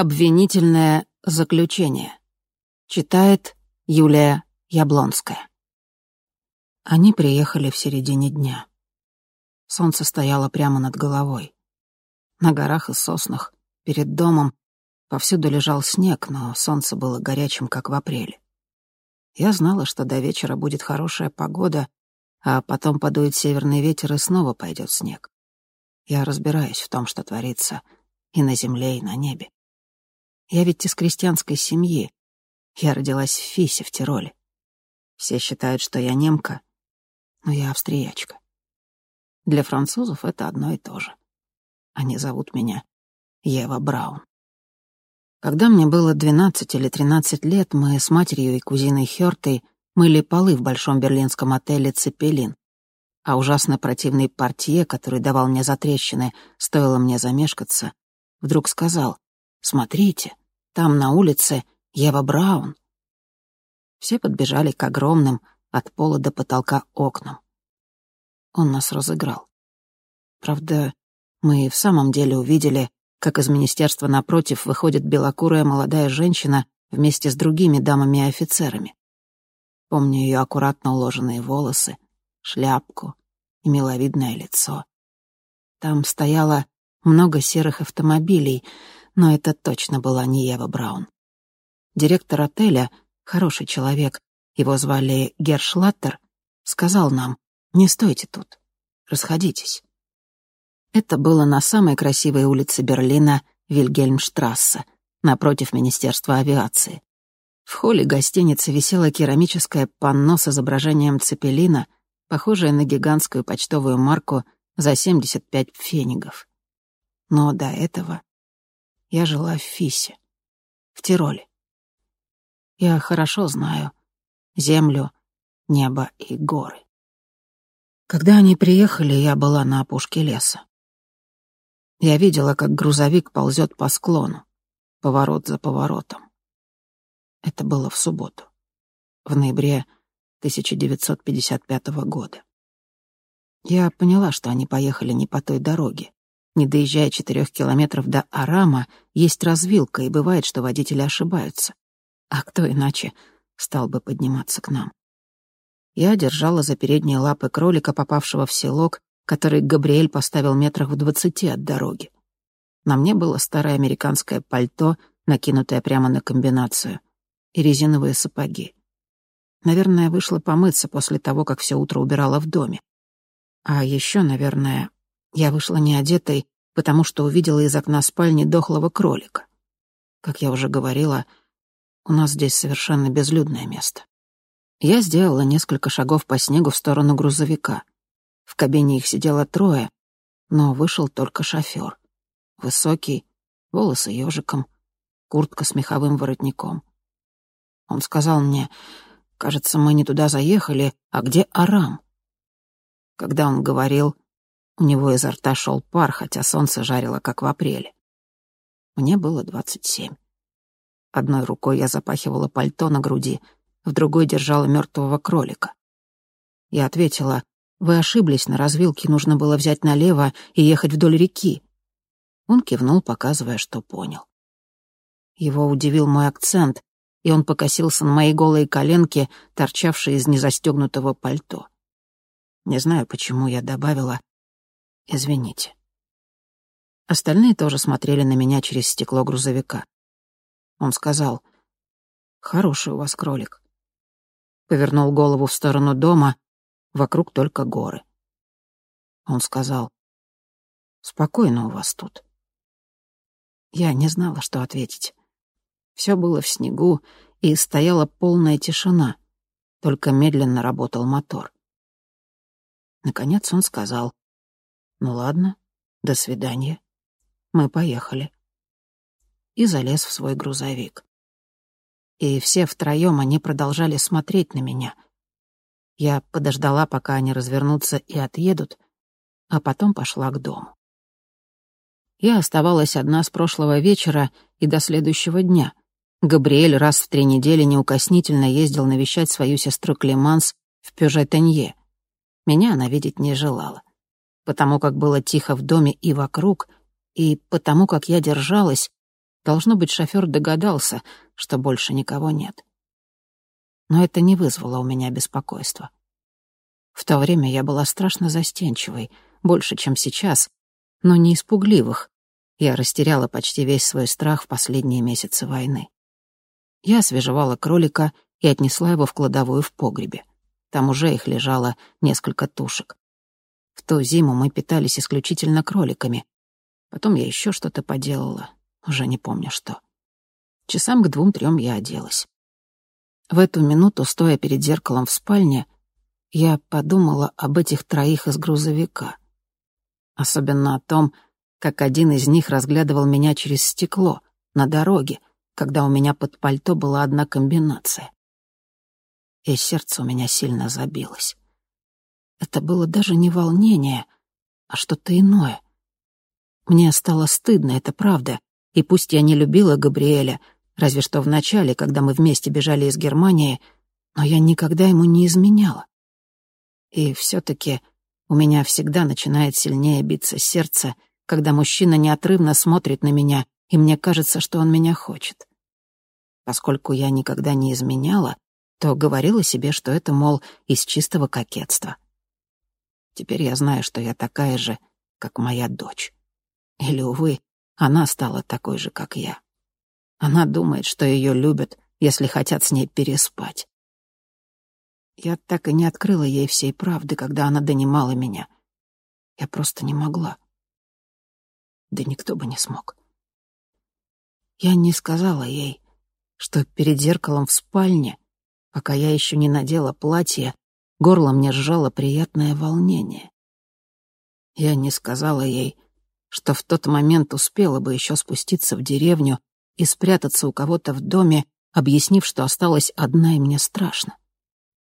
Обвинительное заключение. Читает Юлия Яблонская. Они приехали в середине дня. Солнце стояло прямо над головой. На горах и соснах, перед домом, повсюду лежал снег, но солнце было горячим, как в апреле. Я знала, что до вечера будет хорошая погода, а потом подует северный ветер и снова пойдет снег. Я разбираюсь в том, что творится и на земле, и на небе. Я ведь из крестьянской семьи. Я родилась в Фисе, в Тироле. Все считают, что я немка, но я австриячка. Для французов это одно и то же. Они зовут меня Ева Браун. Когда мне было 12 или 13 лет, мы с матерью и кузиной Хёртой мыли полы в большом берлинском отеле «Цепелин». А ужасно противный портье, который давал мне затрещины, стоило мне замешкаться, вдруг сказал «Смотрите, там на улице Ева Браун». Все подбежали к огромным, от пола до потолка окнам. Он нас разыграл. Правда, мы и в самом деле увидели, как из министерства напротив выходит белокурая молодая женщина вместе с другими дамами и офицерами. Помню ее аккуратно уложенные волосы, шляпку и миловидное лицо. Там стояло много серых автомобилей, но это точно была не Ева Браун. Директор отеля, хороший человек, его звали Гершлаттер, сказал нам, не стойте тут, расходитесь. Это было на самой красивой улице Берлина, Вильгельмштрассе, напротив Министерства авиации. В холле гостиницы висело керамическое панно с изображением цепелина, похожее на гигантскую почтовую марку за 75 фенигов. Но до этого я жила в Фисе, в Тироле. Я хорошо знаю землю, небо и горы. Когда они приехали, я была на опушке леса. Я видела, как грузовик ползет по склону, поворот за поворотом. Это было в субботу, в ноябре 1955 года. Я поняла, что они поехали не по той дороге. Не доезжая четырех километров до Арама, есть развилка, и бывает, что водители ошибаются. А кто иначе стал бы подниматься к нам? Я держала за передние лапы кролика, попавшего в селок, который Габриэль поставил метрах в двадцати от дороги. На мне было старое американское пальто, накинутое прямо на комбинацию, и резиновые сапоги. Наверное, вышла помыться после того, как все утро убирала в доме. А еще, наверное, я вышла не одетой, потому что увидела из окна спальни дохлого кролика. Как я уже говорила, у нас здесь совершенно безлюдное место. Я сделала несколько шагов по снегу в сторону грузовика. В кабине их сидело трое, но вышел только шофер. Высокий, волосы ежиком, куртка с меховым воротником. Он сказал мне, «Кажется, мы не туда заехали, а где Арам?» Когда он говорил, у него изо рта шел пар, хотя солнце жарило, как в апреле. Мне было двадцать семь. Одной рукой я запахивала пальто на груди, в другой держала мертвого кролика. Я ответила, «Вы ошиблись, на развилке нужно было взять налево и ехать вдоль реки». Он кивнул, показывая, что понял. Его удивил мой акцент, и он покосился на мои голые коленки, торчавшие из незастегнутого пальто. Не знаю, почему я добавила Извините. Остальные тоже смотрели на меня через стекло грузовика. Он сказал, «Хороший у вас кролик». Повернул голову в сторону дома, вокруг только горы. Он сказал, «Спокойно у вас тут». Я не знала, что ответить. Все было в снегу, и стояла полная тишина, только медленно работал мотор. Наконец он сказал, ну ладно, до свидания. Мы поехали. И залез в свой грузовик. И все втроем они продолжали смотреть на меня. Я подождала, пока они развернутся и отъедут, а потом пошла к дому. Я оставалась одна с прошлого вечера и до следующего дня. Габриэль раз в три недели неукоснительно ездил навещать свою сестру Клеманс в Пюжетенье. Меня она видеть не желала потому как было тихо в доме и вокруг, и потому как я держалась, Должно быть, шофер догадался, что больше никого нет. Но это не вызвало у меня беспокойства. В то время я была страшно застенчивой, больше, чем сейчас, но не испугливых. Я растеряла почти весь свой страх в последние месяцы войны. Я освежевала кролика и отнесла его в кладовую в погребе. Там уже их лежало несколько тушек. В ту зиму мы питались исключительно кроликами. Потом я еще что-то поделала, уже не помню что. Часам к двум-трем я оделась. В эту минуту, стоя перед зеркалом в спальне, я подумала об этих троих из грузовика. Особенно о том, как один из них разглядывал меня через стекло, на дороге, когда у меня под пальто была одна комбинация. И сердце у меня сильно забилось. Это было даже не волнение, а что-то иное. Мне стало стыдно, это правда, и пусть я не любила Габриэля, разве что в начале, когда мы вместе бежали из Германии, но я никогда ему не изменяла. И все-таки у меня всегда начинает сильнее биться сердце, когда мужчина неотрывно смотрит на меня, и мне кажется, что он меня хочет. Поскольку я никогда не изменяла, то говорила себе, что это, мол, из чистого кокетства. Теперь я знаю, что я такая же, как моя дочь. Или, увы, она стала такой же, как я. Она думает, что ее любят, если хотят с ней переспать. Я так и не открыла ей всей правды, когда она донимала меня. Я просто не могла. Да никто бы не смог. Я не сказала ей, что перед зеркалом в спальне, пока я еще не надела платье, горло мне сжало приятное волнение. Я не сказала ей, что в тот момент успела бы еще спуститься в деревню и спрятаться у кого-то в доме, объяснив, что осталась одна и мне страшно.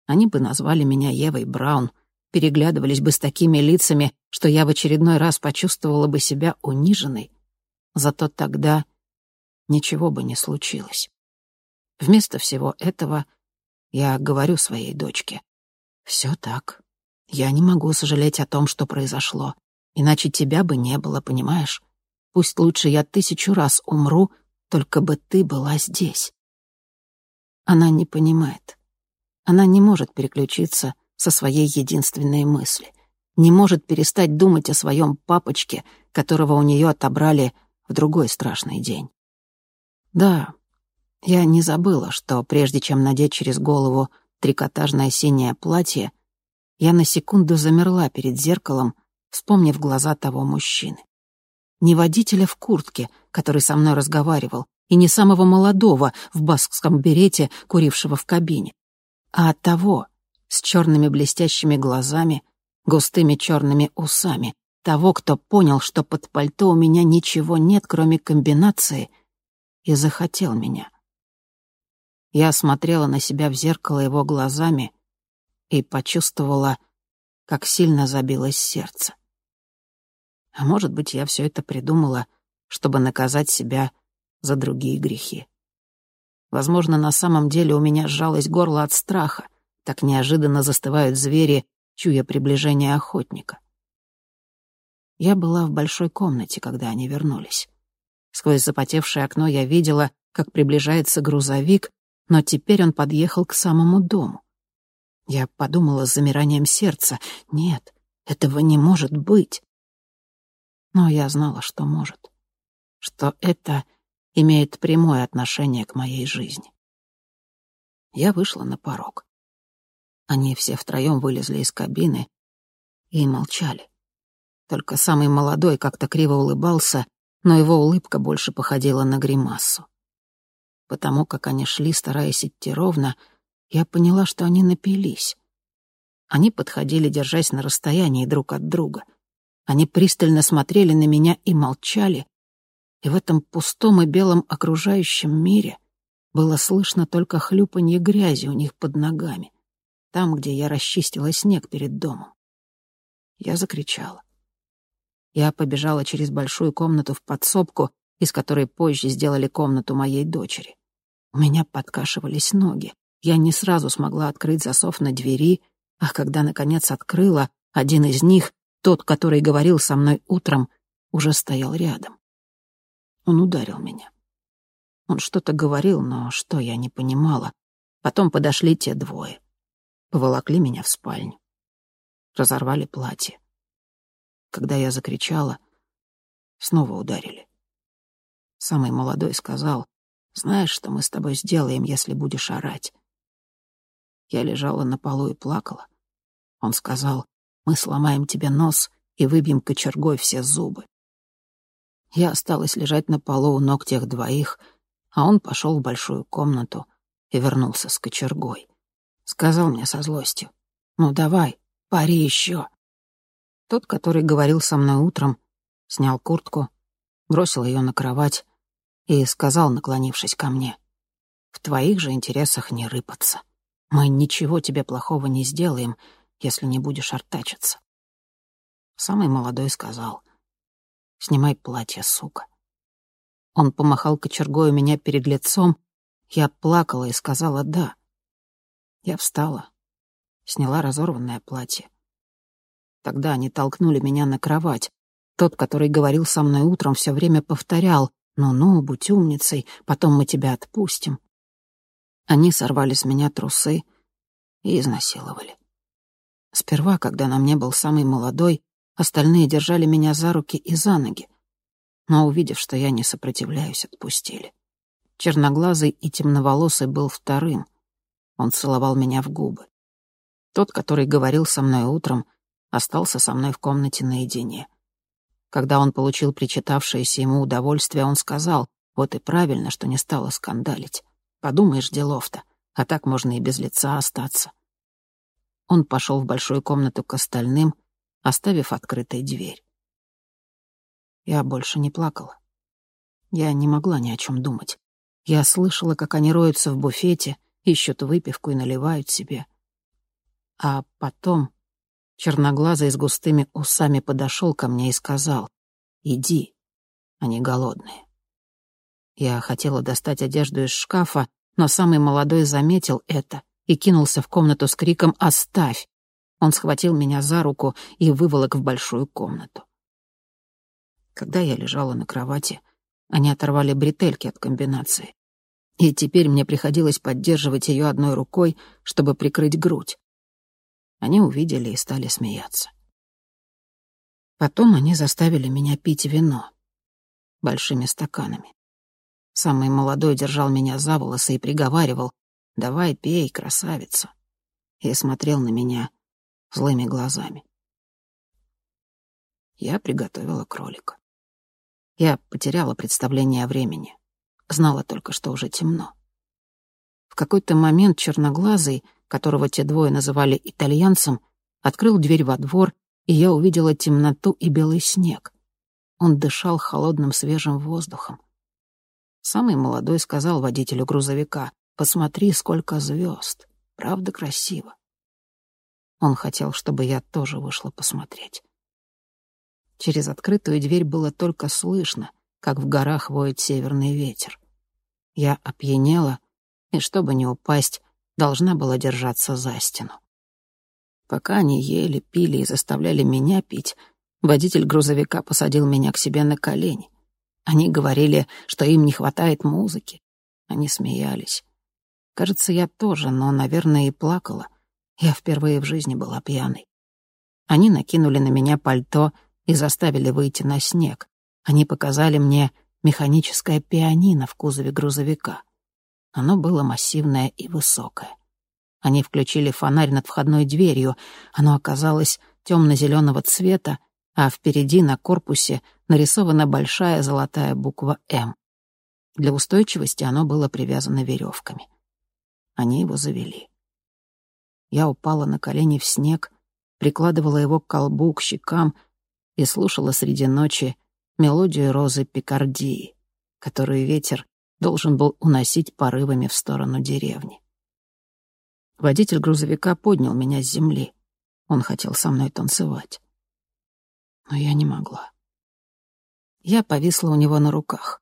Они бы назвали меня Евой Браун, переглядывались бы с такими лицами, что я в очередной раз почувствовала бы себя униженной. Зато тогда ничего бы не случилось. Вместо всего этого я говорю своей дочке. «Все так. Я не могу сожалеть о том, что произошло. Иначе тебя бы не было, понимаешь? Пусть лучше я тысячу раз умру, только бы ты была здесь». Она не понимает. Она не может переключиться со своей единственной мысли. Не может перестать думать о своем папочке, которого у нее отобрали в другой страшный день. Да, я не забыла, что прежде чем надеть через голову трикотажное синее платье, я на секунду замерла перед зеркалом, вспомнив глаза того мужчины. Не водителя в куртке, который со мной разговаривал, и не самого молодого в баскском берете, курившего в кабине а от того, с черными блестящими глазами, густыми черными усами, того, кто понял, что под пальто у меня ничего нет, кроме комбинации, и захотел меня. Я смотрела на себя в зеркало его глазами и почувствовала, как сильно забилось сердце. А может быть, я все это придумала, чтобы наказать себя за другие грехи. Возможно, на самом деле у меня сжалось горло от страха. Так неожиданно застывают звери, чуя приближение охотника. Я была в большой комнате, когда они вернулись. Сквозь запотевшее окно я видела, как приближается грузовик, но теперь он подъехал к самому дому. Я подумала с замиранием сердца, нет, этого не может быть. Но я знала, что может, что это имеет прямое отношение к моей жизни. Я вышла на порог. Они все втроем вылезли из кабины и молчали. Только самый молодой как-то криво улыбался, но его улыбка больше походила на гримасу. Потому как они шли, стараясь идти ровно, я поняла, что они напились. Они подходили, держась на расстоянии друг от друга. Они пристально смотрели на меня и молчали, и в этом пустом и белом окружающем мире было слышно только хлюпанье грязи у них под ногами, там, где я расчистила снег перед домом. Я закричала. Я побежала через большую комнату в подсобку, из которой позже сделали комнату моей дочери. У меня подкашивались ноги. Я не сразу смогла открыть засов на двери, а когда, наконец, открыла, один из них, тот, который говорил со мной утром, уже стоял рядом. Он ударил меня. Он что-то говорил, но что я не понимала. Потом подошли те двое. Поволокли меня в спальню. Разорвали платье. Когда я закричала, снова ударили. Самый молодой сказал, «Знаешь, что мы с тобой сделаем, если будешь орать?» Я лежала на полу и плакала. Он сказал, «Мы сломаем тебе нос и выбьем кочергой все зубы». Я осталась лежать на полу у ног тех двоих, а он пошел в большую комнату и вернулся с кочергой. Сказал мне со злостью, «Ну давай, пари еще». Тот, который говорил со мной утром, снял куртку, бросил ее на кровать и сказал, наклонившись ко мне, «В твоих же интересах не рыпаться. Мы ничего тебе плохого не сделаем, если не будешь артачиться». Самый молодой сказал, «Снимай платье, сука». Он помахал кочергой у меня перед лицом, я плакала и сказала «да». Я встала, сняла разорванное платье. Тогда они толкнули меня на кровать. Тот, который говорил со мной утром, все время повторял «Ну-ну, будь умницей, потом мы тебя отпустим». Они сорвали с меня трусы и изнасиловали. Сперва, когда на мне был самый молодой, остальные держали меня за руки и за ноги, но, увидев, что я не сопротивляюсь, отпустили. Черноглазый и темноволосый был вторым. Он целовал меня в губы. Тот, который говорил со мной утром, остался со мной в комнате наедине. Когда он получил причитавшееся ему удовольствие, он сказал, вот и правильно, что не стало скандалить. Подумаешь, делов-то, а так можно и без лица остаться. Он пошел в большую комнату к остальным, оставив открытой дверь. Я больше не плакала. Я не могла ни о чем думать. Я слышала, как они роются в буфете, ищут выпивку и наливают себе. А потом черноглазый с густыми усами подошел ко мне и сказал, «Иди, они голодные». Я хотела достать одежду из шкафа, но самый молодой заметил это и кинулся в комнату с криком «Оставь!». Он схватил меня за руку и выволок в большую комнату. Когда я лежала на кровати, они оторвали бретельки от комбинации. И теперь мне приходилось поддерживать ее одной рукой, чтобы прикрыть грудь. Они увидели и стали смеяться. Потом они заставили меня пить вино большими стаканами. Самый молодой держал меня за волосы и приговаривал «Давай, пей, красавица!» и смотрел на меня злыми глазами. Я приготовила кролика. Я потеряла представление о времени. Знала только, что уже темно. В какой-то момент черноглазый, которого те двое называли итальянцем, открыл дверь во двор, и я увидела темноту и белый снег. Он дышал холодным свежим воздухом. Самый молодой сказал водителю грузовика, «Посмотри, сколько звезд. Правда красиво». Он хотел, чтобы я тоже вышла посмотреть. Через открытую дверь было только слышно, как в горах воет северный ветер. Я опьянела, и чтобы не упасть, должна была держаться за стену. Пока они ели, пили и заставляли меня пить, водитель грузовика посадил меня к себе на колени. Они говорили, что им не хватает музыки. Они смеялись. Кажется, я тоже, но, наверное, и плакала. Я впервые в жизни была пьяной. Они накинули на меня пальто и заставили выйти на снег. Они показали мне механическое пианино в кузове грузовика. Оно было массивное и высокое. Они включили фонарь над входной дверью. Оно оказалось темно-зеленого цвета, а впереди на корпусе нарисована большая золотая буква «М». Для устойчивости оно было привязано веревками. Они его завели. Я упала на колени в снег, прикладывала его к колбу, к щекам — и слушала среди ночи мелодию розы Пикардии, которую ветер должен был уносить порывами в сторону деревни. Водитель грузовика поднял меня с земли. Он хотел со мной танцевать. Но я не могла. Я повисла у него на руках.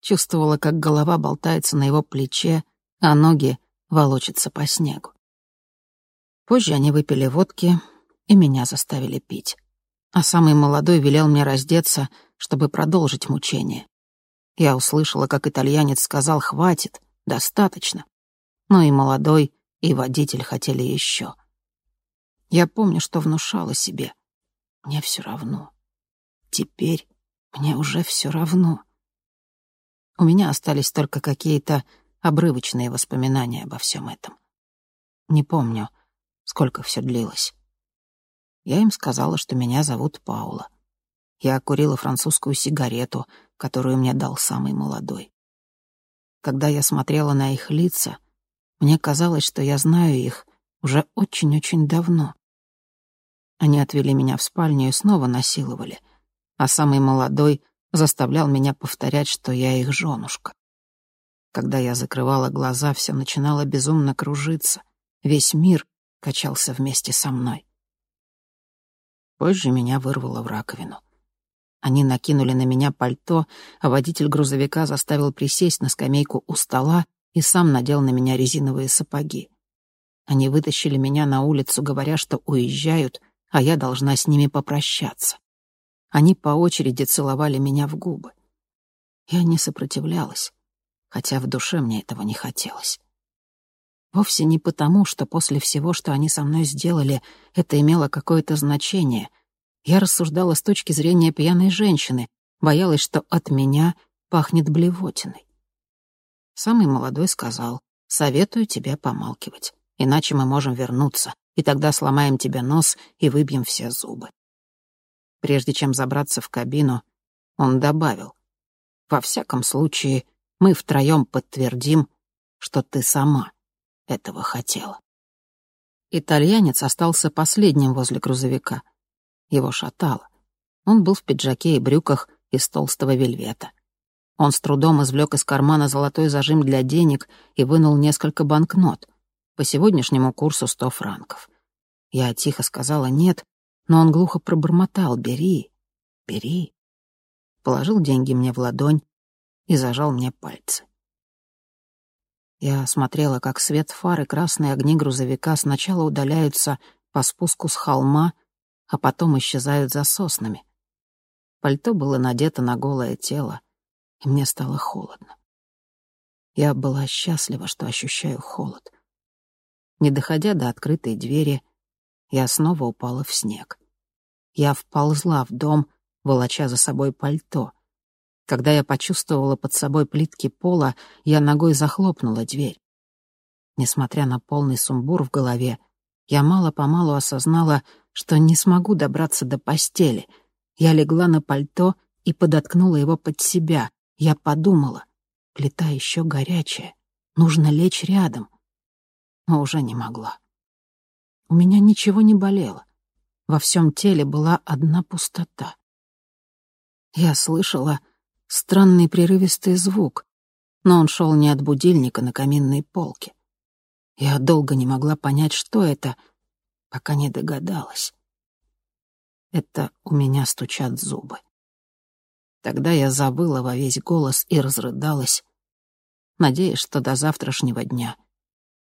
Чувствовала, как голова болтается на его плече, а ноги волочатся по снегу. Позже они выпили водки и меня заставили пить а самый молодой велел мне раздеться, чтобы продолжить мучение. Я услышала, как итальянец сказал «хватит, достаточно». Но и молодой, и водитель хотели еще. Я помню, что внушала себе. Мне все равно. Теперь мне уже все равно. У меня остались только какие-то обрывочные воспоминания обо всем этом. Не помню, сколько все длилось. Я им сказала, что меня зовут Паула. Я курила французскую сигарету, которую мне дал самый молодой. Когда я смотрела на их лица, мне казалось, что я знаю их уже очень-очень давно. Они отвели меня в спальню и снова насиловали, а самый молодой заставлял меня повторять, что я их женушка. Когда я закрывала глаза, все начинало безумно кружиться. Весь мир качался вместе со мной. Позже меня вырвало в раковину. Они накинули на меня пальто, а водитель грузовика заставил присесть на скамейку у стола и сам надел на меня резиновые сапоги. Они вытащили меня на улицу, говоря, что уезжают, а я должна с ними попрощаться. Они по очереди целовали меня в губы. Я не сопротивлялась, хотя в душе мне этого не хотелось. Вовсе не потому, что после всего, что они со мной сделали, это имело какое-то значение — я рассуждала с точки зрения пьяной женщины, боялась, что от меня пахнет блевотиной. Самый молодой сказал, «Советую тебе помалкивать, иначе мы можем вернуться, и тогда сломаем тебе нос и выбьем все зубы». Прежде чем забраться в кабину, он добавил, «Во всяком случае, мы втроем подтвердим, что ты сама этого хотела». Итальянец остался последним возле грузовика — его шатало. Он был в пиджаке и брюках из толстого вельвета. Он с трудом извлек из кармана золотой зажим для денег и вынул несколько банкнот. По сегодняшнему курсу сто франков. Я тихо сказала «нет», но он глухо пробормотал «бери, бери». Положил деньги мне в ладонь и зажал мне пальцы. Я смотрела, как свет фар и красные огни грузовика сначала удаляются по спуску с холма, а потом исчезают за соснами. Пальто было надето на голое тело, и мне стало холодно. Я была счастлива, что ощущаю холод. Не доходя до открытой двери, я снова упала в снег. Я вползла в дом, волоча за собой пальто. Когда я почувствовала под собой плитки пола, я ногой захлопнула дверь. Несмотря на полный сумбур в голове, я мало-помалу осознала, что не смогу добраться до постели. Я легла на пальто и подоткнула его под себя. Я подумала, плита еще горячая, нужно лечь рядом. Но уже не могла. У меня ничего не болело. Во всем теле была одна пустота. Я слышала странный прерывистый звук, но он шел не от будильника на каминной полке. Я долго не могла понять, что это — пока не догадалась. Это у меня стучат зубы. Тогда я забыла во весь голос и разрыдалась, надеясь, что до завтрашнего дня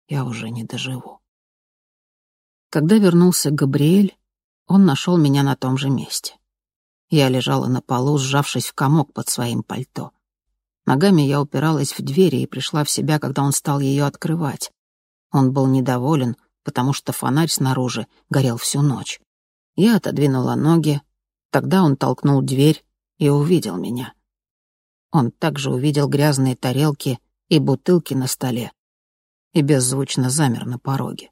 я уже не доживу. Когда вернулся Габриэль, он нашел меня на том же месте. Я лежала на полу, сжавшись в комок под своим пальто. Ногами я упиралась в двери и пришла в себя, когда он стал ее открывать. Он был недоволен, потому что фонарь снаружи горел всю ночь. Я отодвинула ноги, тогда он толкнул дверь и увидел меня. Он также увидел грязные тарелки и бутылки на столе и беззвучно замер на пороге.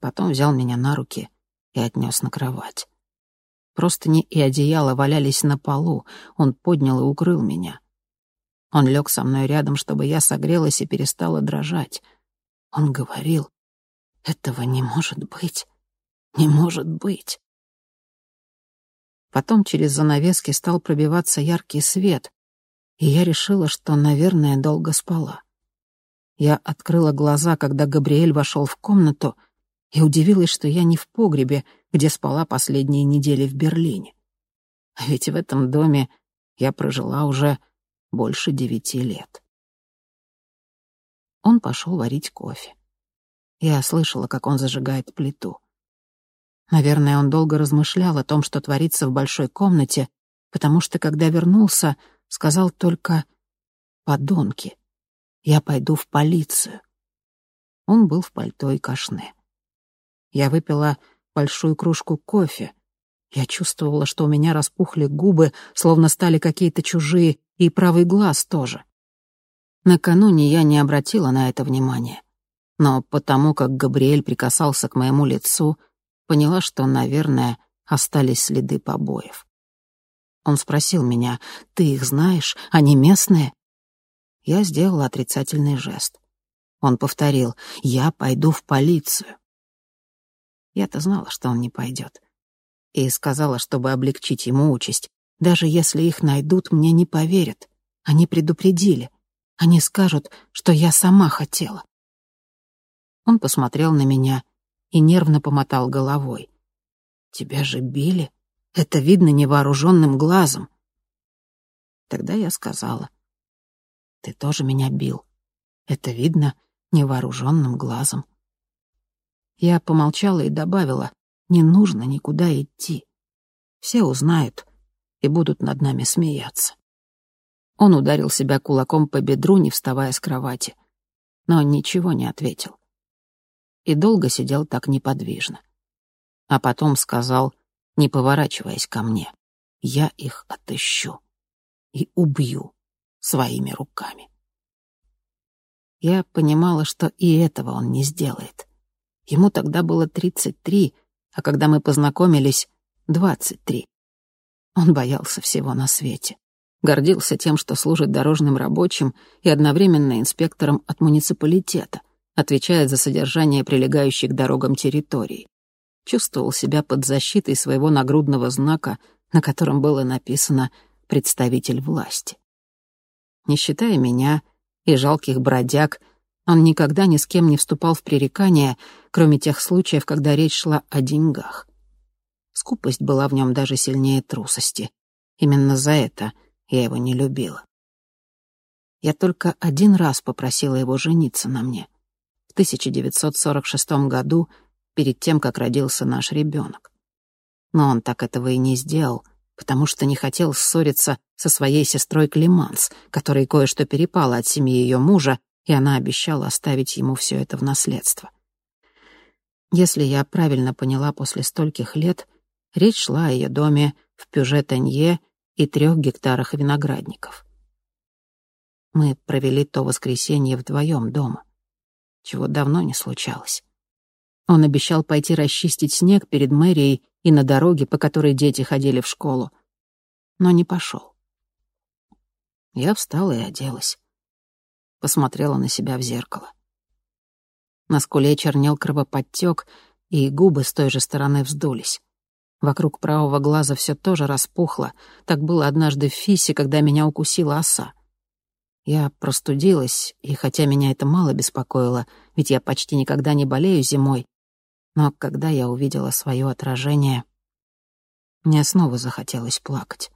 Потом взял меня на руки и отнес на кровать. Простыни и одеяло валялись на полу, он поднял и укрыл меня. Он лег со мной рядом, чтобы я согрелась и перестала дрожать. Он говорил, этого не может быть. Не может быть. Потом через занавески стал пробиваться яркий свет, и я решила, что, наверное, долго спала. Я открыла глаза, когда Габриэль вошел в комнату, и удивилась, что я не в погребе, где спала последние недели в Берлине. А ведь в этом доме я прожила уже больше девяти лет. Он пошел варить кофе. Я слышала, как он зажигает плиту. Наверное, он долго размышлял о том, что творится в большой комнате, потому что, когда вернулся, Сказал только «подонки, я пойду в полицию». Он был в пальто и кашне. Я выпила большую кружку кофе. Я чувствовала, что у меня распухли губы, словно стали какие-то чужие, и правый глаз тоже. Накануне я не обратила на это внимания. Но потому как Габриэль прикасался к моему лицу, поняла, что, наверное, остались следы побоев. Он спросил меня, «Ты их знаешь? Они местные?» Я сделала отрицательный жест. Он повторил, «Я пойду в полицию». Я-то знала, что он не пойдет. И сказала, чтобы облегчить ему участь, даже если их найдут, мне не поверят. Они предупредили. Они скажут, что я сама хотела. Он посмотрел на меня и нервно помотал головой. «Тебя же били? Это видно невооруженным глазом». Тогда я сказала. «Ты тоже меня бил. Это видно невооруженным глазом». Я помолчала и добавила, «Не нужно никуда идти. Все узнают и будут над нами смеяться». Он ударил себя кулаком по бедру, не вставая с кровати. Но ничего не ответил. И долго сидел так неподвижно. А потом сказал, не поворачиваясь ко мне, «Я их отыщу и убью своими руками». Я понимала, что и этого он не сделает. Ему тогда было 33, а когда мы познакомились — 23. Он боялся всего на свете гордился тем, что служит дорожным рабочим и одновременно инспектором от муниципалитета, отвечает за содержание прилегающей к дорогам территории. Чувствовал себя под защитой своего нагрудного знака, на котором было написано «Представитель власти». Не считая меня и жалких бродяг, он никогда ни с кем не вступал в пререкания, кроме тех случаев, когда речь шла о деньгах. Скупость была в нем даже сильнее трусости. Именно за это — я его не любила. Я только один раз попросила его жениться на мне. В 1946 году, перед тем, как родился наш ребенок. Но он так этого и не сделал, потому что не хотел ссориться со своей сестрой Климанс, которой кое-что перепало от семьи ее мужа, и она обещала оставить ему все это в наследство. Если я правильно поняла после стольких лет, речь шла о ее доме в Пюже-Танье и трех гектарах виноградников. Мы провели то воскресенье вдвоем дома, чего давно не случалось. Он обещал пойти расчистить снег перед мэрией и на дороге, по которой дети ходили в школу, но не пошел. Я встала и оделась. Посмотрела на себя в зеркало. На скуле чернел кровоподтек, и губы с той же стороны вздулись. Вокруг правого глаза все тоже распухло. Так было однажды в Фисе, когда меня укусила оса. Я простудилась, и хотя меня это мало беспокоило, ведь я почти никогда не болею зимой, но когда я увидела свое отражение, мне снова захотелось плакать.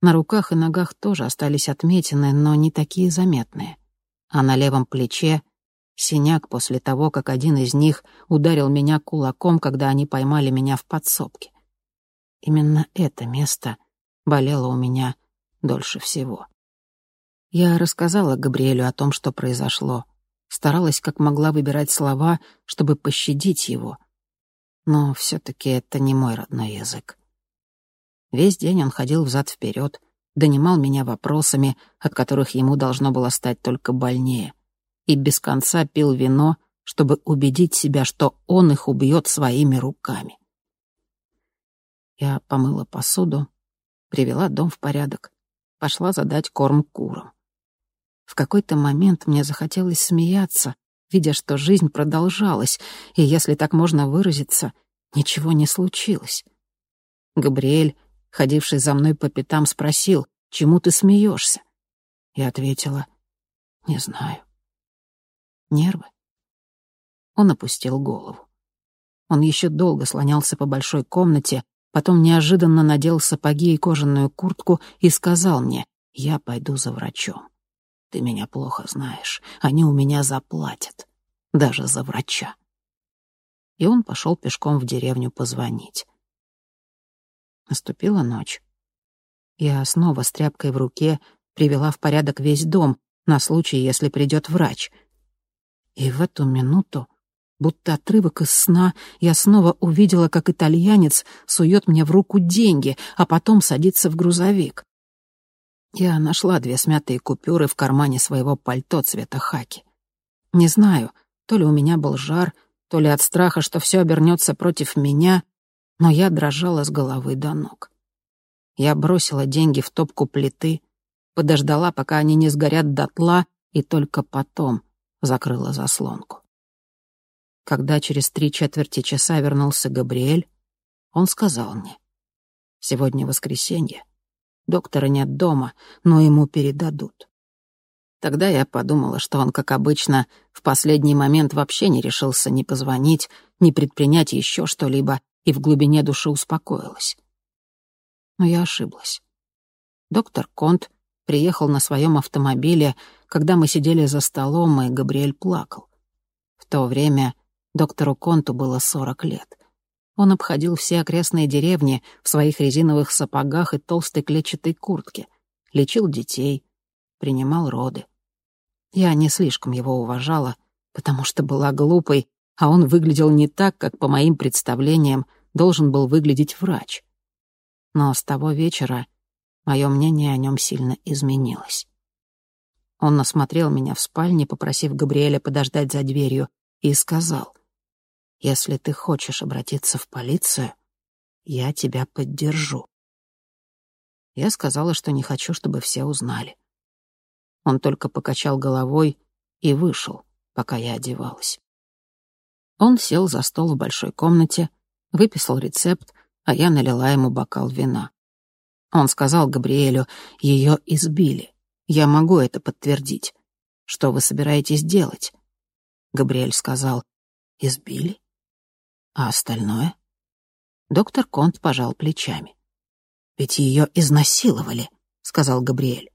На руках и ногах тоже остались отметины, но не такие заметные. А на левом плече Синяк после того, как один из них ударил меня кулаком, когда они поймали меня в подсобке. Именно это место болело у меня дольше всего. Я рассказала Габриэлю о том, что произошло. Старалась как могла выбирать слова, чтобы пощадить его. Но все таки это не мой родной язык. Весь день он ходил взад-вперед, донимал меня вопросами, от которых ему должно было стать только больнее и без конца пил вино, чтобы убедить себя, что он их убьет своими руками. Я помыла посуду, привела дом в порядок, пошла задать корм курам. В какой-то момент мне захотелось смеяться, видя, что жизнь продолжалась, и, если так можно выразиться, ничего не случилось. Габриэль, ходивший за мной по пятам, спросил, «Чему ты смеешься?» Я ответила, «Не знаю». Нервы? Он опустил голову. Он еще долго слонялся по большой комнате, потом неожиданно надел сапоги и кожаную куртку и сказал мне, «Я пойду за врачом. Ты меня плохо знаешь, они у меня заплатят, даже за врача». И он пошел пешком в деревню позвонить. Наступила ночь. Я снова с тряпкой в руке привела в порядок весь дом на случай, если придет врач. И в эту минуту, будто отрывок из сна, я снова увидела, как итальянец сует мне в руку деньги, а потом садится в грузовик. Я нашла две смятые купюры в кармане своего пальто цвета хаки. Не знаю, то ли у меня был жар, то ли от страха, что все обернется против меня, но я дрожала с головы до ног. Я бросила деньги в топку плиты, подождала, пока они не сгорят дотла, и только потом закрыла заслонку. Когда через три четверти часа вернулся Габриэль, он сказал мне, «Сегодня воскресенье, доктора нет дома, но ему передадут». Тогда я подумала, что он, как обычно, в последний момент вообще не решился ни позвонить, ни предпринять еще что-либо, и в глубине души успокоилась. Но я ошиблась. Доктор Конт приехал на своем автомобиле, когда мы сидели за столом, и Габриэль плакал. В то время доктору Конту было сорок лет. Он обходил все окрестные деревни в своих резиновых сапогах и толстой клетчатой куртке, лечил детей, принимал роды. Я не слишком его уважала, потому что была глупой, а он выглядел не так, как, по моим представлениям, должен был выглядеть врач. Но с того вечера мое мнение о нем сильно изменилось. Он осмотрел меня в спальне, попросив Габриэля подождать за дверью, и сказал, «Если ты хочешь обратиться в полицию, я тебя поддержу». Я сказала, что не хочу, чтобы все узнали. Он только покачал головой и вышел, пока я одевалась. Он сел за стол в большой комнате, выписал рецепт, а я налила ему бокал вина. Он сказал Габриэлю, ее избили. Я могу это подтвердить. Что вы собираетесь делать? Габриэль сказал, избили? А остальное? Доктор Конт пожал плечами. «Ведь ее изнасиловали», — сказал Габриэль.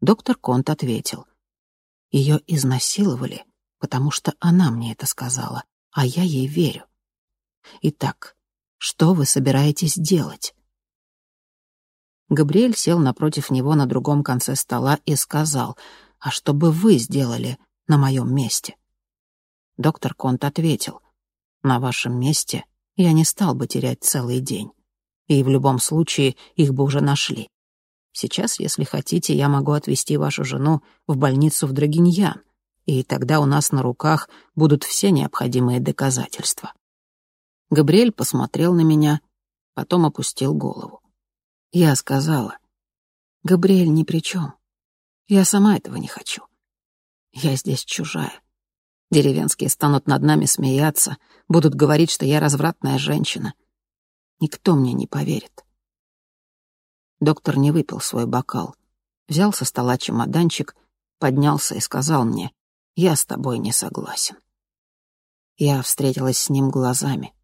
Доктор Конт ответил. Ее изнасиловали, потому что она мне это сказала, а я ей верю. Итак, что вы собираетесь делать? Габриэль сел напротив него на другом конце стола и сказал, «А что бы вы сделали на моем месте?» Доктор Конт ответил, «На вашем месте я не стал бы терять целый день, и в любом случае их бы уже нашли. Сейчас, если хотите, я могу отвезти вашу жену в больницу в Драгиньян, и тогда у нас на руках будут все необходимые доказательства». Габриэль посмотрел на меня, потом опустил голову. Я сказала, «Габриэль ни при чем. Я сама этого не хочу. Я здесь чужая. Деревенские станут над нами смеяться, будут говорить, что я развратная женщина. Никто мне не поверит. Доктор не выпил свой бокал. Взял со стола чемоданчик, поднялся и сказал мне, «Я с тобой не согласен». Я встретилась с ним глазами.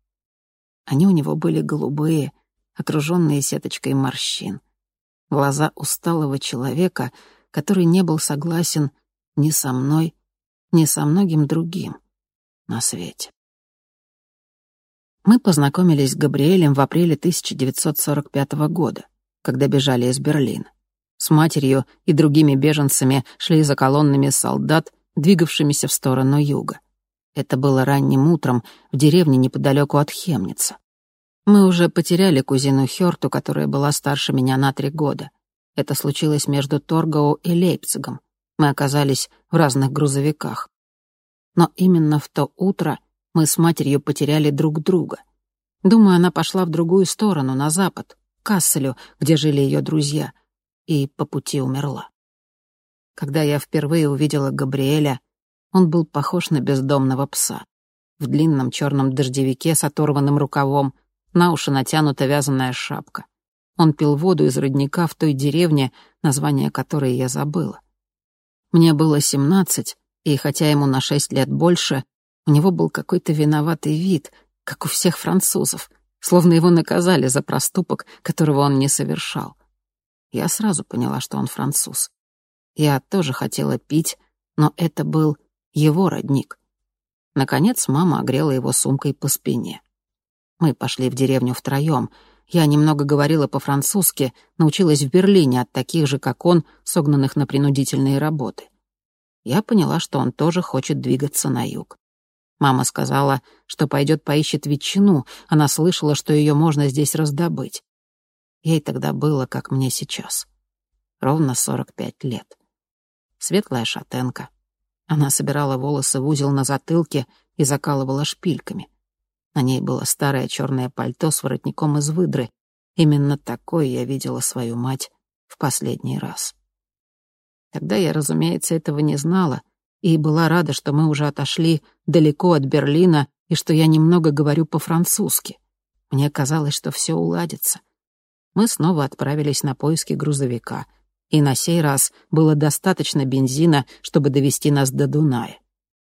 Они у него были голубые, окруженные сеточкой морщин. Глаза усталого человека, который не был согласен ни со мной, ни со многим другим на свете. Мы познакомились с Габриэлем в апреле 1945 года когда бежали из Берлина. С матерью и другими беженцами шли за колоннами солдат, двигавшимися в сторону юга. Это было ранним утром в деревне неподалеку от Хемница. Мы уже потеряли кузину Хёрту, которая была старше меня на три года. Это случилось между Торгоу и Лейпцигом. Мы оказались в разных грузовиках. Но именно в то утро мы с матерью потеряли друг друга. Думаю, она пошла в другую сторону, на запад, Касселю, где жили ее друзья, и по пути умерла. Когда я впервые увидела Габриэля, он был похож на бездомного пса. В длинном черном дождевике с оторванным рукавом, на уши натянута вязаная шапка. Он пил воду из родника в той деревне, название которой я забыла. Мне было семнадцать, и хотя ему на шесть лет больше, у него был какой-то виноватый вид, как у всех французов — словно его наказали за проступок, которого он не совершал. Я сразу поняла, что он француз. Я тоже хотела пить, но это был его родник. Наконец мама огрела его сумкой по спине. Мы пошли в деревню втроем. Я немного говорила по-французски, научилась в Берлине от таких же, как он, согнанных на принудительные работы. Я поняла, что он тоже хочет двигаться на юг. Мама сказала, что пойдет поищет ветчину, она слышала, что ее можно здесь раздобыть. Ей тогда было, как мне сейчас. Ровно 45 лет. Светлая шатенка. Она собирала волосы в узел на затылке и закалывала шпильками. На ней было старое черное пальто с воротником из выдры. Именно такое я видела свою мать в последний раз. Тогда я, разумеется, этого не знала и была рада, что мы уже отошли далеко от Берлина и что я немного говорю по-французски. Мне казалось, что все уладится. Мы снова отправились на поиски грузовика, и на сей раз было достаточно бензина, чтобы довести нас до Дуная.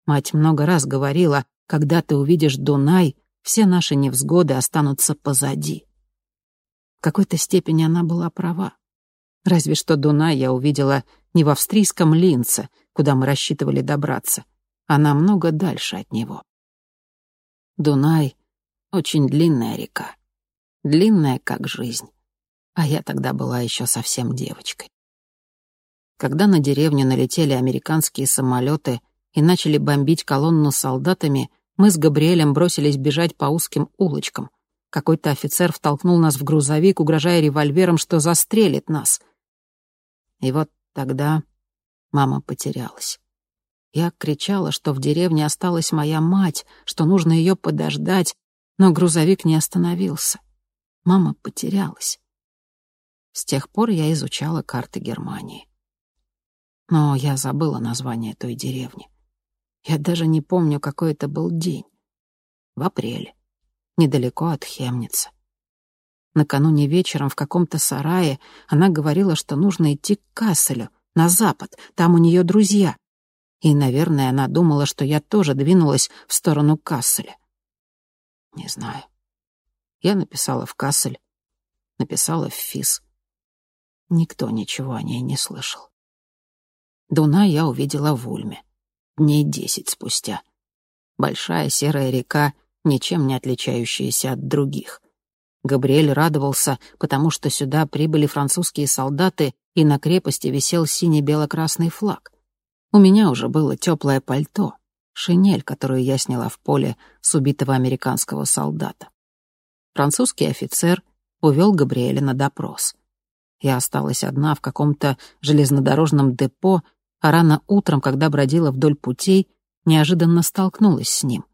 Мать много раз говорила, когда ты увидишь Дунай, все наши невзгоды останутся позади. В какой-то степени она была права. Разве что Дунай я увидела не в австрийском Линце, куда мы рассчитывали добраться, а намного дальше от него. Дунай — очень длинная река. Длинная, как жизнь. А я тогда была еще совсем девочкой. Когда на деревню налетели американские самолеты и начали бомбить колонну солдатами, мы с Габриэлем бросились бежать по узким улочкам. Какой-то офицер втолкнул нас в грузовик, угрожая револьвером, что застрелит нас. И вот тогда мама потерялась. Я кричала, что в деревне осталась моя мать, что нужно ее подождать, но грузовик не остановился. Мама потерялась. С тех пор я изучала карты Германии. Но я забыла название той деревни. Я даже не помню, какой это был день. В апреле, недалеко от Хемница. Накануне вечером в каком-то сарае она говорила, что нужно идти к Касселю, на запад, там у нее друзья. И, наверное, она думала, что я тоже двинулась в сторону Касселя. Не знаю. Я написала в Кассель, написала в ФИС. Никто ничего о ней не слышал. Дуна я увидела в Ульме дней десять спустя. Большая серая река, ничем не отличающаяся от других. Габриэль радовался, потому что сюда прибыли французские солдаты, и на крепости висел синий-бело-красный флаг. У меня уже было теплое пальто, шинель, которую я сняла в поле с убитого американского солдата. Французский офицер увел Габриэля на допрос. Я осталась одна в каком-то железнодорожном депо а рано утром, когда бродила вдоль путей, неожиданно столкнулась с ним.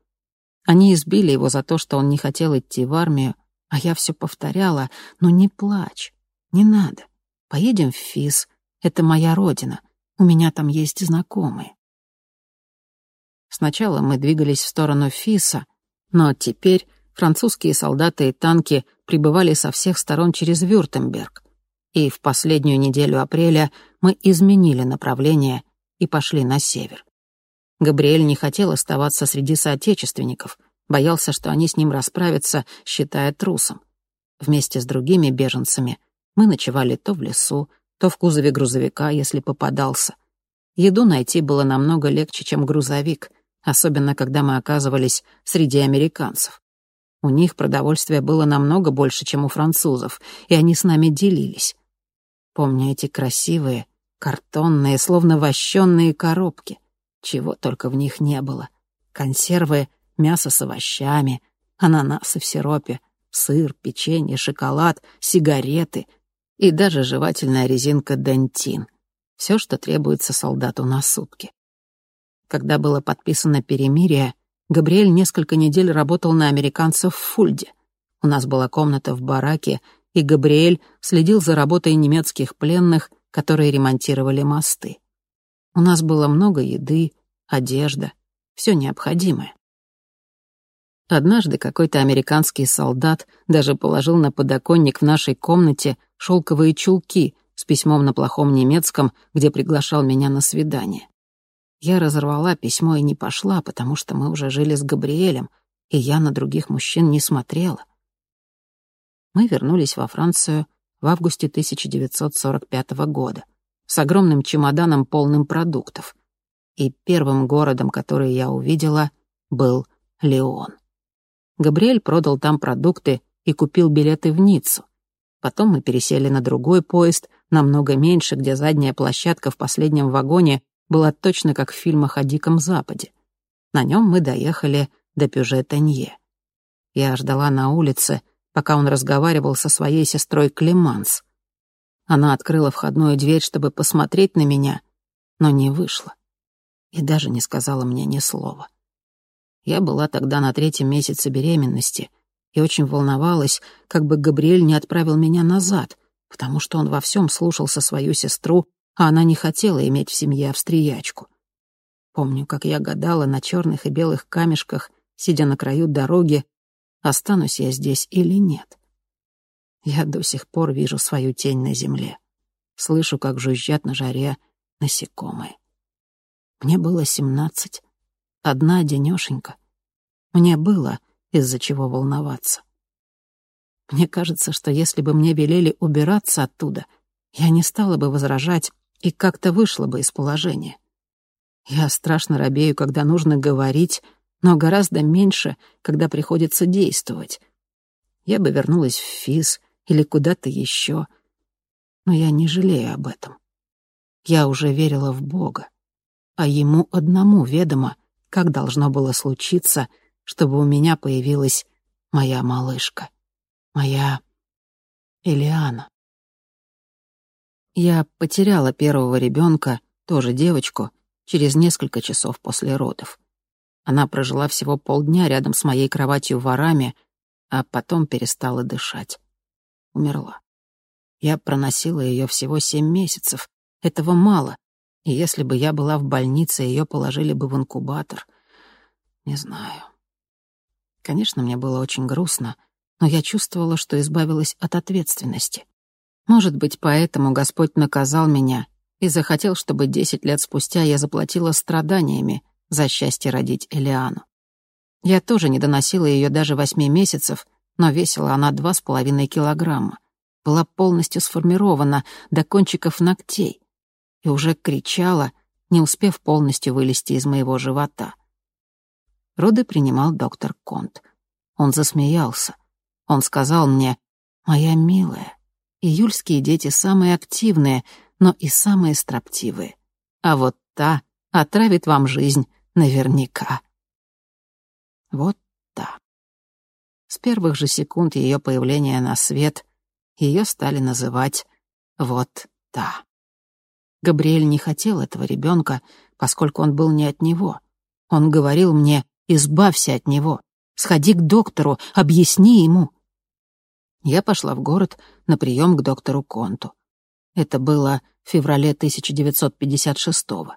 Они избили его за то, что он не хотел идти в армию, а я все повторяла, ну не плачь, не надо, поедем в ФИС, это моя родина, у меня там есть знакомые. Сначала мы двигались в сторону ФИСа, но теперь французские солдаты и танки прибывали со всех сторон через Вюртемберг и в последнюю неделю апреля мы изменили направление и пошли на север. Габриэль не хотел оставаться среди соотечественников, боялся, что они с ним расправятся, считая трусом. Вместе с другими беженцами мы ночевали то в лесу, то в кузове грузовика, если попадался. Еду найти было намного легче, чем грузовик, особенно когда мы оказывались среди американцев. У них продовольствия было намного больше, чем у французов, и они с нами делились. Помню эти красивые, картонные, словно вощенные коробки. Чего только в них не было. Консервы, мясо с овощами, ананасы в сиропе, сыр, печенье, шоколад, сигареты и даже жевательная резинка «Дентин». Все, что требуется солдату на сутки. Когда было подписано перемирие, Габриэль несколько недель работал на американцев в Фульде. У нас была комната в бараке, и Габриэль следил за работой немецких пленных, которые ремонтировали мосты. У нас было много еды, одежда, все необходимое. Однажды какой-то американский солдат даже положил на подоконник в нашей комнате шелковые чулки с письмом на плохом немецком, где приглашал меня на свидание. Я разорвала письмо и не пошла, потому что мы уже жили с Габриэлем, и я на других мужчин не смотрела мы вернулись во Францию в августе 1945 года с огромным чемоданом, полным продуктов. И первым городом, который я увидела, был Леон. Габриэль продал там продукты и купил билеты в Ниццу. Потом мы пересели на другой поезд, намного меньше, где задняя площадка в последнем вагоне была точно как в фильмах о Диком Западе. На нем мы доехали до Пюже-Танье. Я ждала на улице, пока он разговаривал со своей сестрой Клеманс. Она открыла входную дверь, чтобы посмотреть на меня, но не вышла. И даже не сказала мне ни слова. Я была тогда на третьем месяце беременности и очень волновалась, как бы Габриэль не отправил меня назад, потому что он во всем слушался свою сестру, а она не хотела иметь в семье австриячку. Помню, как я гадала на черных и белых камешках, сидя на краю дороги, останусь я здесь или нет. Я до сих пор вижу свою тень на земле. Слышу, как жужжат на жаре насекомые. Мне было семнадцать. Одна денёшенька. Мне было из-за чего волноваться. Мне кажется, что если бы мне велели убираться оттуда, я не стала бы возражать и как-то вышла бы из положения. Я страшно робею, когда нужно говорить, но гораздо меньше, когда приходится действовать. Я бы вернулась в ФИС или куда-то еще, но я не жалею об этом. Я уже верила в Бога, а Ему одному ведомо, как должно было случиться, чтобы у меня появилась моя малышка, моя Элиана. Я потеряла первого ребенка, тоже девочку, через несколько часов после родов. Она прожила всего полдня рядом с моей кроватью в Араме, а потом перестала дышать. Умерла. Я проносила ее всего семь месяцев. Этого мало, и если бы я была в больнице, ее положили бы в инкубатор. Не знаю. Конечно, мне было очень грустно, но я чувствовала, что избавилась от ответственности. Может быть, поэтому Господь наказал меня и захотел, чтобы десять лет спустя я заплатила страданиями за счастье родить Элиану. Я тоже не доносила ее даже восьми месяцев, но весила она два с половиной килограмма. Была полностью сформирована до кончиков ногтей и уже кричала, не успев полностью вылезти из моего живота. Роды принимал доктор Конт. Он засмеялся. Он сказал мне, «Моя милая, июльские дети самые активные, но и самые строптивые. А вот та отравит вам жизнь наверняка». Вот та. С первых же секунд ее появления на свет ее стали называть «вот та». Габриэль не хотел этого ребенка, поскольку он был не от него. Он говорил мне «избавься от него, сходи к доктору, объясни ему». Я пошла в город на прием к доктору Конту. Это было в феврале 1956-го.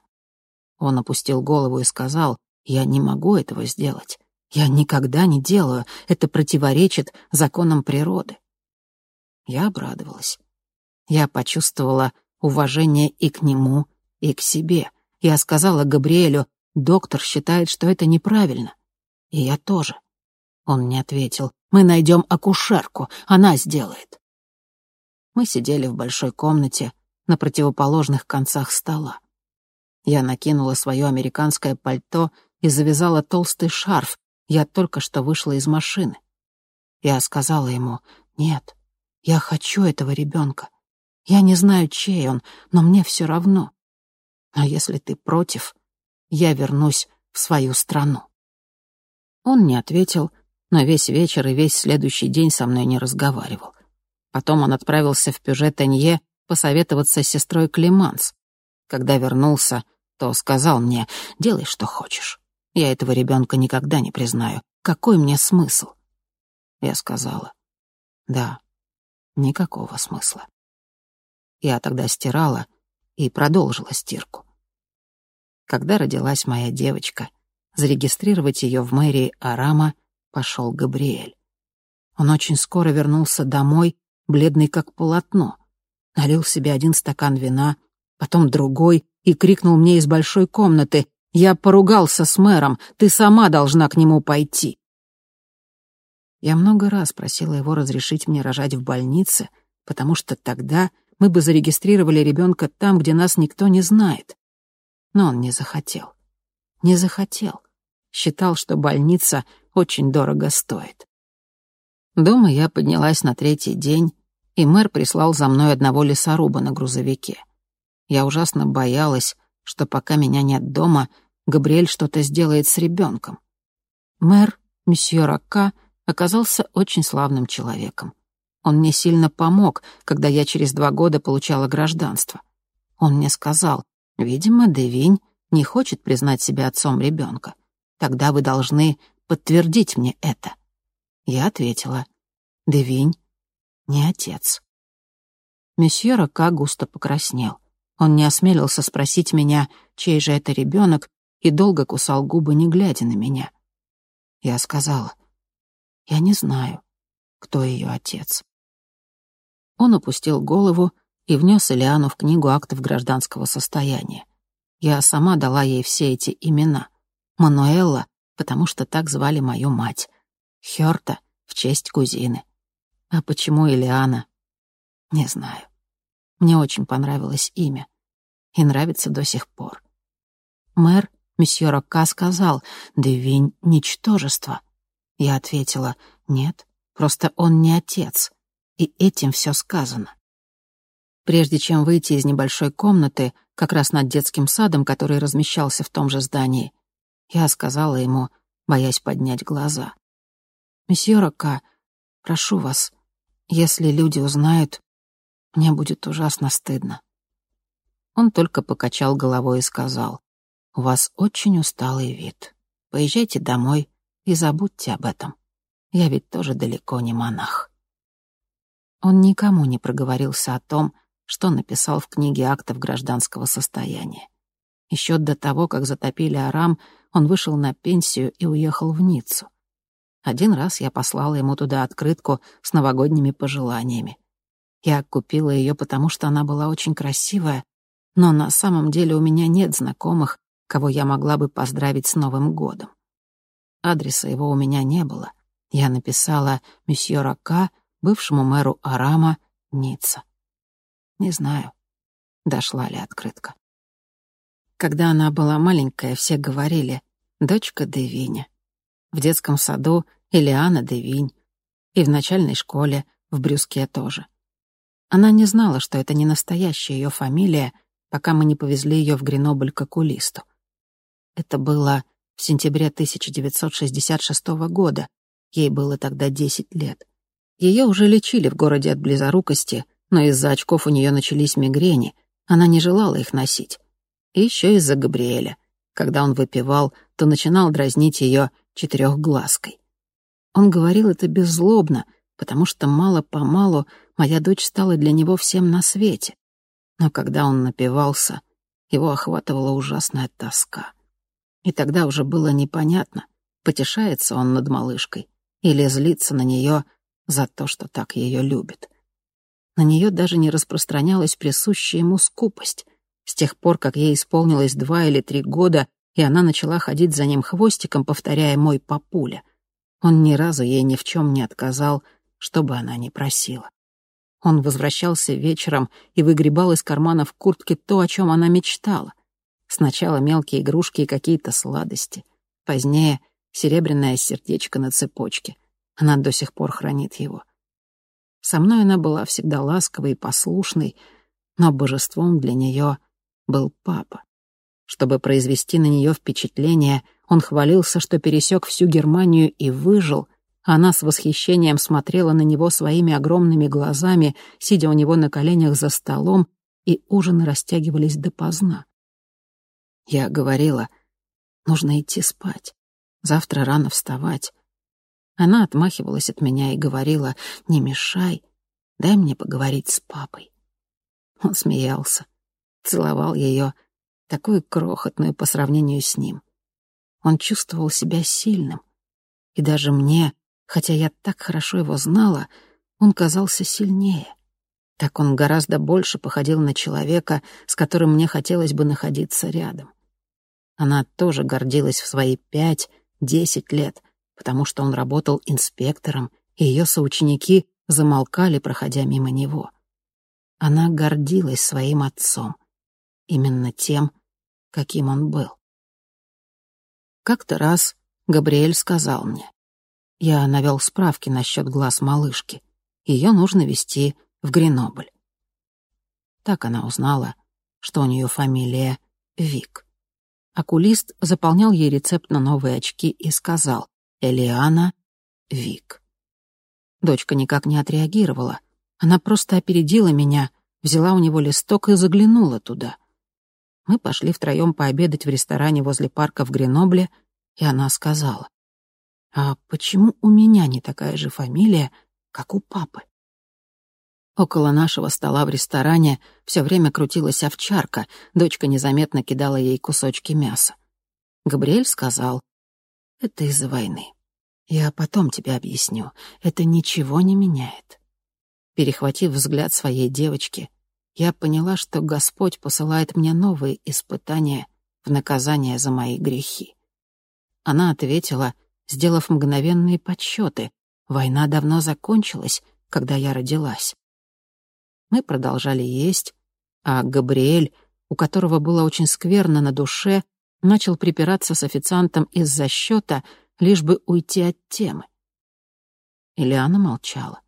Он опустил голову и сказал, «Я не могу этого сделать. Я никогда не делаю. Это противоречит законам природы». Я обрадовалась. Я почувствовала уважение и к нему, и к себе. Я сказала Габриэлю, доктор считает, что это неправильно. И я тоже. Он не ответил. Мы найдем акушерку, она сделает. Мы сидели в большой комнате на противоположных концах стола. Я накинула свое американское пальто и завязала толстый шарф. Я только что вышла из машины. Я сказала ему, «Нет, я хочу этого ребенка. Я не знаю, чей он, но мне все равно. А если ты против, я вернусь в свою страну». Он не ответил, но весь вечер и весь следующий день со мной не разговаривал. Потом он отправился в Пюже-Тенье посоветоваться с сестрой Клеманс. Когда вернулся, то сказал мне, «Делай, что хочешь. Я этого ребенка никогда не признаю. Какой мне смысл?» Я сказала, «Да, никакого смысла». Я тогда стирала и продолжила стирку. Когда родилась моя девочка, зарегистрировать ее в мэрии Арама пошел Габриэль. Он очень скоро вернулся домой, бледный как полотно. Налил себе один стакан вина, потом другой, и крикнул мне из большой комнаты «Я поругался с мэром, ты сама должна к нему пойти». Я много раз просила его разрешить мне рожать в больнице, потому что тогда мы бы зарегистрировали ребенка там, где нас никто не знает. Но он не захотел. Не захотел. Считал, что больница очень дорого стоит. Дома я поднялась на третий день, и мэр прислал за мной одного лесоруба на грузовике. Я ужасно боялась, что пока меня нет дома, Габриэль что-то сделает с ребенком. Мэр, месье Рака, оказался очень славным человеком. Он мне сильно помог, когда я через два года получала гражданство. Он мне сказал, видимо, Девинь не хочет признать себя отцом ребенка. Тогда вы должны подтвердить мне это. Я ответила, Девинь не отец. Месье Рака густо покраснел. Он не осмелился спросить меня, чей же это ребенок, и долго кусал губы, не глядя на меня. Я сказала, я не знаю, кто ее отец. Он опустил голову и внес Элиану в книгу актов гражданского состояния. Я сама дала ей все эти имена. Мануэлла, потому что так звали мою мать. Хёрта в честь кузины. А почему Элиана? Не знаю. Мне очень понравилось имя. И нравится до сих пор. Мэр, месье Рокка, сказал, «Девинь — ничтожество». Я ответила, «Нет, просто он не отец». И этим все сказано. Прежде чем выйти из небольшой комнаты, как раз над детским садом, который размещался в том же здании, я сказала ему, боясь поднять глаза. «Месье Рока, прошу вас, если люди узнают, мне будет ужасно стыдно». Он только покачал головой и сказал, «У вас очень усталый вид. Поезжайте домой и забудьте об этом. Я ведь тоже далеко не монах». Он никому не проговорился о том, что написал в книге актов гражданского состояния. Еще до того, как затопили Арам, он вышел на пенсию и уехал в Ниццу. Один раз я послала ему туда открытку с новогодними пожеланиями. Я купила ее, потому что она была очень красивая, но на самом деле у меня нет знакомых, кого я могла бы поздравить с Новым годом. Адреса его у меня не было. Я написала «Месье Рака», бывшему мэру Арама, Ницца. Не знаю, дошла ли открытка. Когда она была маленькая, все говорили «дочка Девиня». В детском саду Элиана Девинь. И в начальной школе в Брюске тоже. Она не знала, что это не настоящая ее фамилия, пока мы не повезли ее в Гренобль к окулисту. Это было в сентябре 1966 года. Ей было тогда 10 лет. Ее уже лечили в городе от близорукости, но из-за очков у нее начались мигрени, она не желала их носить. И еще из-за Габриэля. Когда он выпивал, то начинал дразнить ее четырехглазкой. Он говорил это беззлобно, потому что мало-помалу моя дочь стала для него всем на свете. Но когда он напивался, его охватывала ужасная тоска. И тогда уже было непонятно, потешается он над малышкой или злится на нее за то, что так ее любит. На нее даже не распространялась присущая ему скупость. С тех пор, как ей исполнилось два или три года, и она начала ходить за ним хвостиком, повторяя «мой папуля». Он ни разу ей ни в чем не отказал, что бы она ни просила. Он возвращался вечером и выгребал из карманов куртки то, о чем она мечтала. Сначала мелкие игрушки и какие-то сладости. Позднее — серебряное сердечко на цепочке — она до сих пор хранит его. Со мной она была всегда ласковой и послушной, но божеством для нее был папа. Чтобы произвести на нее впечатление, он хвалился, что пересек всю Германию и выжил, она с восхищением смотрела на него своими огромными глазами, сидя у него на коленях за столом, и ужины растягивались допоздна. Я говорила, нужно идти спать, завтра рано вставать. Она отмахивалась от меня и говорила, «Не мешай, дай мне поговорить с папой». Он смеялся, целовал ее, такую крохотную по сравнению с ним. Он чувствовал себя сильным. И даже мне, хотя я так хорошо его знала, он казался сильнее. Так он гораздо больше походил на человека, с которым мне хотелось бы находиться рядом. Она тоже гордилась в свои пять, десять лет, потому что он работал инспектором, и ее соученики замолкали, проходя мимо него. Она гордилась своим отцом, именно тем, каким он был. Как-то раз Габриэль сказал мне, Я навел справки насчет глаз малышки. Ее нужно вести в Гренобль. Так она узнала, что у нее фамилия Вик. Окулист заполнял ей рецепт на новые очки и сказал «Элиана Вик». Дочка никак не отреагировала. Она просто опередила меня, взяла у него листок и заглянула туда. Мы пошли втроем пообедать в ресторане возле парка в Гренобле, и она сказала, «А почему у меня не такая же фамилия, как у папы?» Около нашего стола в ресторане все время крутилась овчарка, дочка незаметно кидала ей кусочки мяса. Габриэль сказал, «Это из-за войны. Я потом тебе объясню. Это ничего не меняет. Перехватив взгляд своей девочки, я поняла, что Господь посылает мне новые испытания в наказание за мои грехи. Она ответила, сделав мгновенные подсчеты. Война давно закончилась, когда я родилась. Мы продолжали есть, а Габриэль, у которого было очень скверно на душе, начал припираться с официантом из-за счета, лишь бы уйти от темы. Ильяна молчала.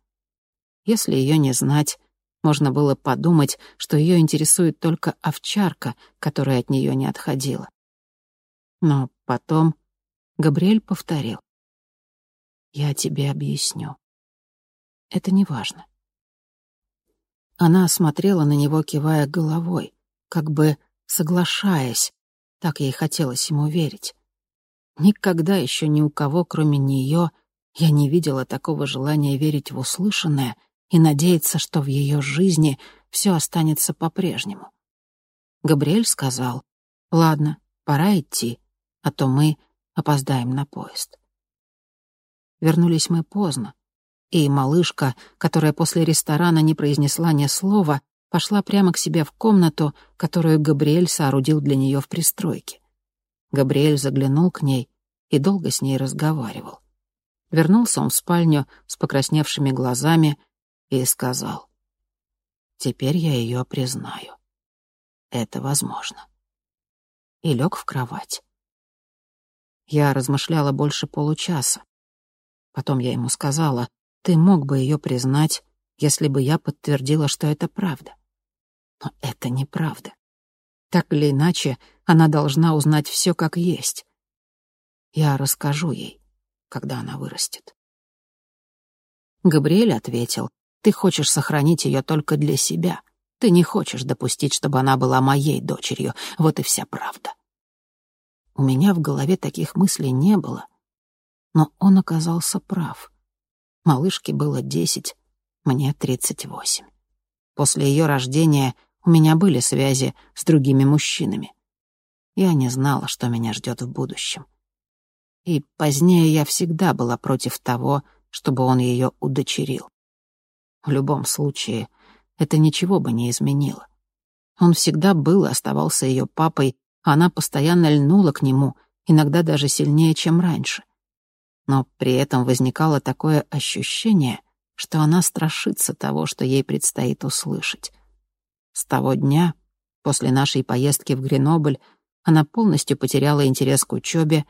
Если ее не знать, можно было подумать, что ее интересует только овчарка, которая от нее не отходила. Но потом Габриэль повторил. «Я тебе объясню. Это не важно». Она смотрела на него, кивая головой, как бы соглашаясь, так ей хотелось ему верить. Никогда еще ни у кого, кроме нее, я не видела такого желания верить в услышанное и надеяться, что в ее жизни все останется по-прежнему. Габриэль сказал, «Ладно, пора идти, а то мы опоздаем на поезд». Вернулись мы поздно, и малышка, которая после ресторана не произнесла ни слова, пошла прямо к себе в комнату, которую Габриэль соорудил для нее в пристройке. Габриэль заглянул к ней и долго с ней разговаривал. Вернулся он в спальню с покрасневшими глазами и сказал, «Теперь я ее признаю. Это возможно». И лег в кровать. Я размышляла больше получаса. Потом я ему сказала, «Ты мог бы ее признать, если бы я подтвердила, что это правда». Но это неправда. Так или иначе, она должна узнать все как есть. Я расскажу ей, когда она вырастет. Габриэль ответил, ты хочешь сохранить ее только для себя. Ты не хочешь допустить, чтобы она была моей дочерью. Вот и вся правда. У меня в голове таких мыслей не было. Но он оказался прав. Малышке было десять, мне тридцать восемь. После ее рождения у меня были связи с другими мужчинами. Я не знала, что меня ждет в будущем. И позднее я всегда была против того, чтобы он ее удочерил. В любом случае, это ничего бы не изменило. Он всегда был и оставался ее папой, она постоянно льнула к нему, иногда даже сильнее, чем раньше. Но при этом возникало такое ощущение, что она страшится того, что ей предстоит услышать. С того дня, после нашей поездки в Гренобль, она полностью потеряла интерес к учебе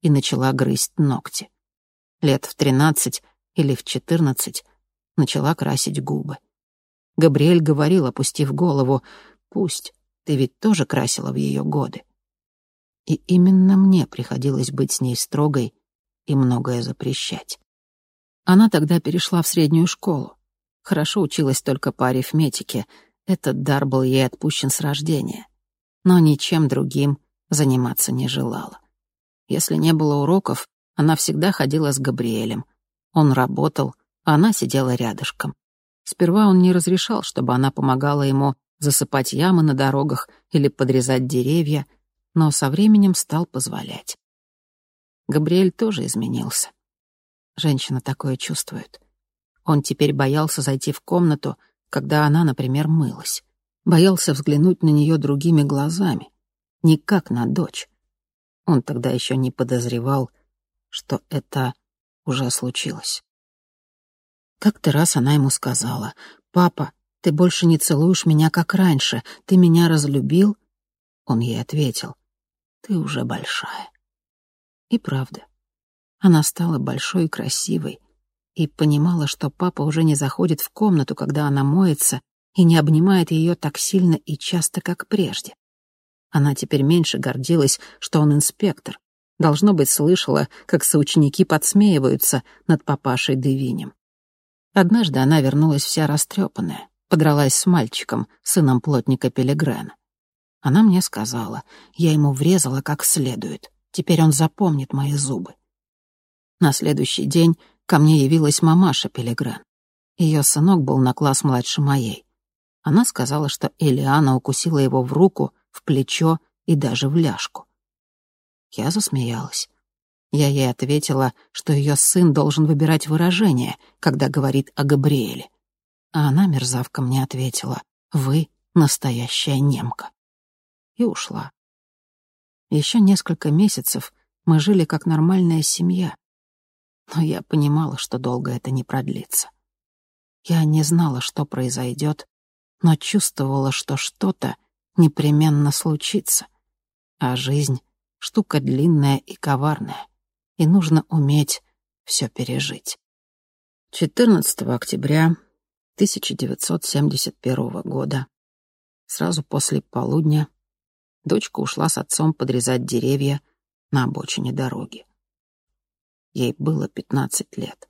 и начала грызть ногти. Лет в тринадцать или в четырнадцать начала красить губы. Габриэль говорил, опустив голову, «Пусть, ты ведь тоже красила в ее годы». И именно мне приходилось быть с ней строгой и многое запрещать. Она тогда перешла в среднюю школу. Хорошо училась только по арифметике. Этот дар был ей отпущен с рождения. Но ничем другим заниматься не желала. Если не было уроков, она всегда ходила с Габриэлем. Он работал, а она сидела рядышком. Сперва он не разрешал, чтобы она помогала ему засыпать ямы на дорогах или подрезать деревья, но со временем стал позволять. Габриэль тоже изменился. Женщина такое чувствует. Он теперь боялся зайти в комнату, когда она, например, мылась. Боялся взглянуть на нее другими глазами, не как на дочь. Он тогда еще не подозревал, что это уже случилось. Как-то раз она ему сказала, «Папа, ты больше не целуешь меня, как раньше. Ты меня разлюбил?» Он ей ответил, «Ты уже большая». И правда, Она стала большой и красивой и понимала, что папа уже не заходит в комнату, когда она моется, и не обнимает ее так сильно и часто, как прежде. Она теперь меньше гордилась, что он инспектор. Должно быть, слышала, как соученики подсмеиваются над папашей Девинем. Однажды она вернулась вся растрепанная, подралась с мальчиком, сыном плотника Пелегрена. Она мне сказала, я ему врезала как следует, теперь он запомнит мои зубы. На следующий день ко мне явилась мамаша Пелегрен. Ее сынок был на класс младше моей. Она сказала, что Элиана укусила его в руку, в плечо и даже в ляжку. Я засмеялась. Я ей ответила, что ее сын должен выбирать выражение, когда говорит о Габриэле. А она, мерзавка, мне ответила, «Вы настоящая немка». И ушла. Еще несколько месяцев мы жили как нормальная семья. Но я понимала, что долго это не продлится. Я не знала, что произойдет, но чувствовала, что что-то непременно случится. А жизнь — штука длинная и коварная, и нужно уметь все пережить. 14 октября 1971 года, сразу после полудня, дочка ушла с отцом подрезать деревья на обочине дороги. Ей было 15 лет.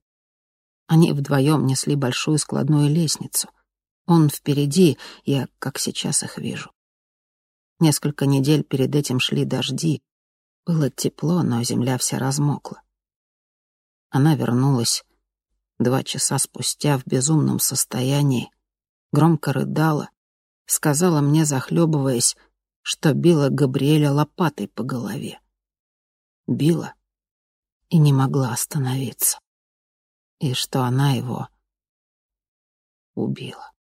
Они вдвоем несли большую складную лестницу. Он впереди, я как сейчас их вижу. Несколько недель перед этим шли дожди. Было тепло, но земля вся размокла. Она вернулась два часа спустя в безумном состоянии, громко рыдала, сказала мне, захлебываясь, что била Габриэля лопатой по голове. Била и не могла остановиться. И что она его убила.